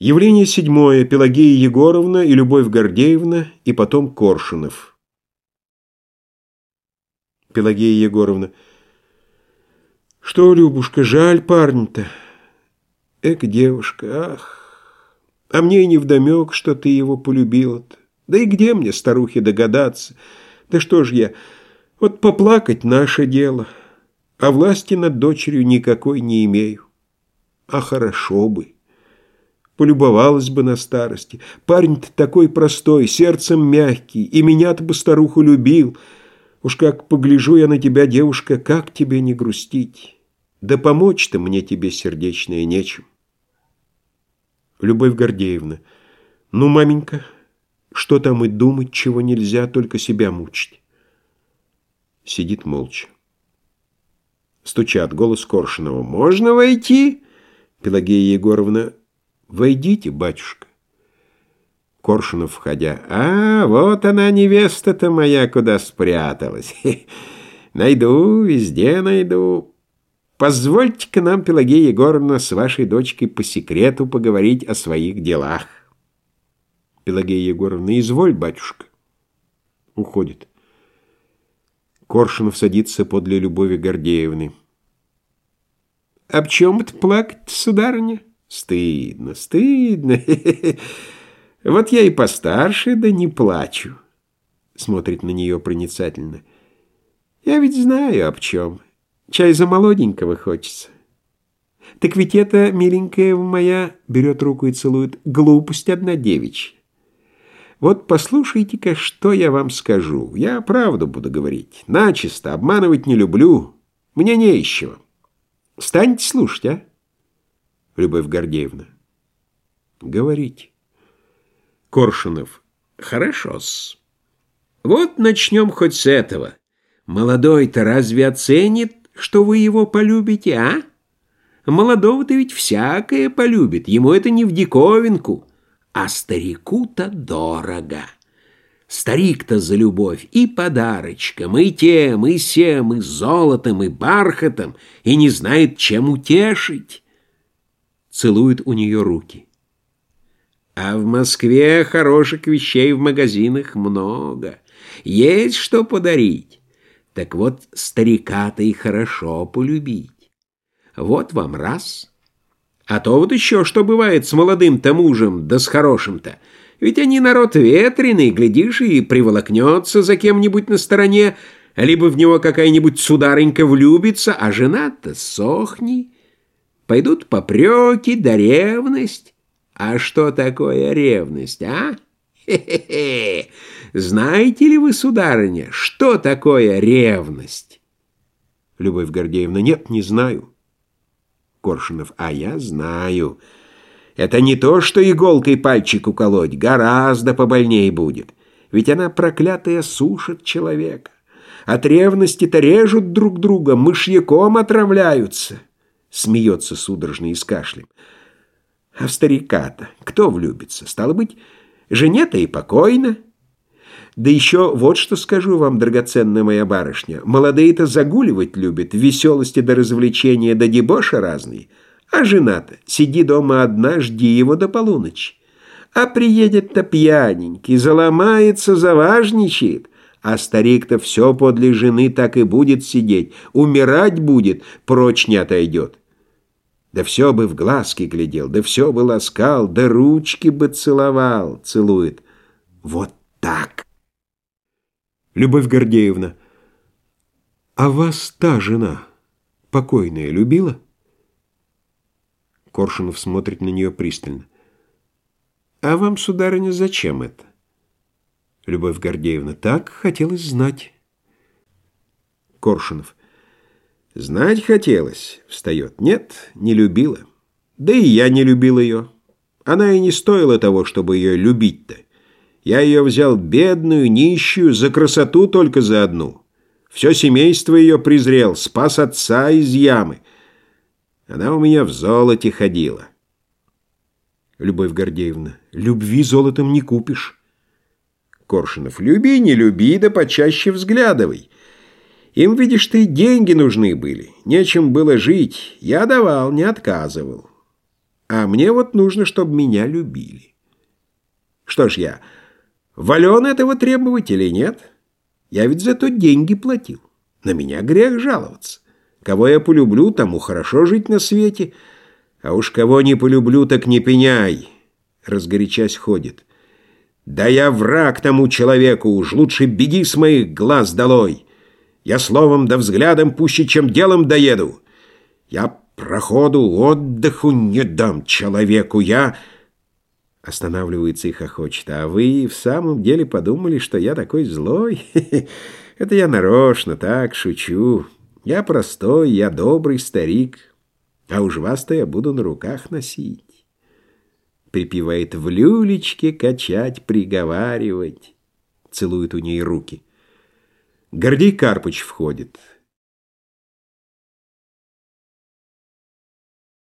Явление седьмое. Пелагея Егоровна и Любовь Гордеевна, и потом Коршунов. Пелагея Егоровна. Что, Любушка, жаль парня-то? Эк, девушка, ах, а мне и невдомек, что ты его полюбила-то. Да и где мне, старухе, догадаться? Да что ж я, вот поплакать наше дело, а власти над дочерью никакой не имею. А хорошо бы полюбовалась бы на старости. Парень-то такой простой, сердцем мягкий, и меня-то бы старуху любил. Уж как погляжу я на тебя, девушка, как тебе не грустить? Да помочь-то мне тебе, сердечное, нечем. Любовь Гордеевна. Ну, маменька, что там и думать, чего нельзя, только себя мучить. Сидит молча. Стучат голос Коршунова. «Можно войти?» Пелагея Егоровна. Войдите, батюшка. Коршунов, входя. А, вот она, невеста-то моя, куда спряталась. Найду, везде найду. Позвольте-ка нам, Пелагея Егоровна, с вашей дочкой по секрету поговорить о своих делах. Пелагея Егоровна, изволь, батюшка. Уходит. Коршунов садится подле Любови Гордеевны. «Об чем это плакать, сударыня?» Стыдно, стыдно. Вот я и постарше, да не плачу. Смотрит на нее проницательно. Я ведь знаю, об чем. Чай за молоденького хочется. Так ведь это, миленькая моя, берет руку и целует, глупость одна девичья. Вот послушайте-ка, что я вам скажу. Я правду буду говорить. Начисто, обманывать не люблю. Мне не из чего. Станьте слушать, а? Любовь Гордеевна. Говорите. Коршунов. Хорошо-с. Вот начнем хоть с этого. Молодой-то разве оценит, что вы его полюбите, а? Молодого-то ведь всякое полюбит, ему это не в диковинку, а старику-то дорого. Старик-то за любовь и подарочком, и тем, и сем, и золотом, и бархатом, и не знает, чем утешить целует у нее руки. А в Москве хороших вещей в магазинах много. Есть что подарить. Так вот, старика-то и хорошо полюбить. Вот вам раз. А то вот еще что бывает с молодым-то мужем, да с хорошим-то. Ведь они народ ветреный, глядишь, и приволокнется за кем-нибудь на стороне, либо в него какая-нибудь сударынька влюбится, а жена-то сохни. Пойдут попреки да ревность. А что такое ревность, а? Хе-хе-хе! Знаете ли вы, сударыня, что такое ревность? Любовь Гордеевна, нет, не знаю. Коршунов, а я знаю. Это не то, что иголкой пальчик уколоть, гораздо побольнее будет. Ведь она проклятая сушит человека. От ревности-то режут друг друга, мышьяком отравляются смеется судорожно и с кашлем. А в старика-то кто влюбится? Стало быть, жене-то и покойно. Да еще вот что скажу вам, драгоценная моя барышня. Молодые-то загуливать любят, веселости до развлечения, до дебоша разные. А жена-то сиди дома одна, жди его до полуночи. А приедет-то пьяненький, заломается, заважничает. А старик-то все подле жены так и будет сидеть, умирать будет, прочь не отойдет. Да все бы в глазки глядел, да все бы ласкал, да ручки бы целовал, целует. Вот так. Любовь Гордеевна, а вас та жена, покойная, любила? Коршунов смотрит на нее пристально. А вам, сударыня, зачем это? Любовь Гордеевна, так хотелось знать. Коршунов. Знать хотелось, встает. Нет, не любила. Да и я не любил ее. Она и не стоила того, чтобы ее любить-то. Я ее взял бедную, нищую, за красоту только за одну. Все семейство ее презрел, спас отца из ямы. Она у меня в золоте ходила. Любовь Гордеевна, любви золотом не купишь. Коршунов, люби, не люби, да почаще взглядывай. Им, видишь ты, деньги нужны были, нечем было жить. Я давал, не отказывал. А мне вот нужно, чтобы меня любили. Что ж я, вален этого требовать или нет? Я ведь за то деньги платил. На меня грех жаловаться. Кого я полюблю, тому хорошо жить на свете. А уж кого не полюблю, так не пеняй. Разгорячась ходит. Да я враг тому человеку, уж лучше беги с моих глаз долой. Я словом да взглядом пуще, чем делом доеду. Я проходу, отдыху не дам человеку, я... Останавливается и хохочет. А вы в самом деле подумали, что я такой злой? Это я нарочно так шучу. Я простой, я добрый старик, а уж вас-то я буду на руках носить. Припевает в люлечке, качать, приговаривать. Целует у ней руки. Гордей Карпыч входит.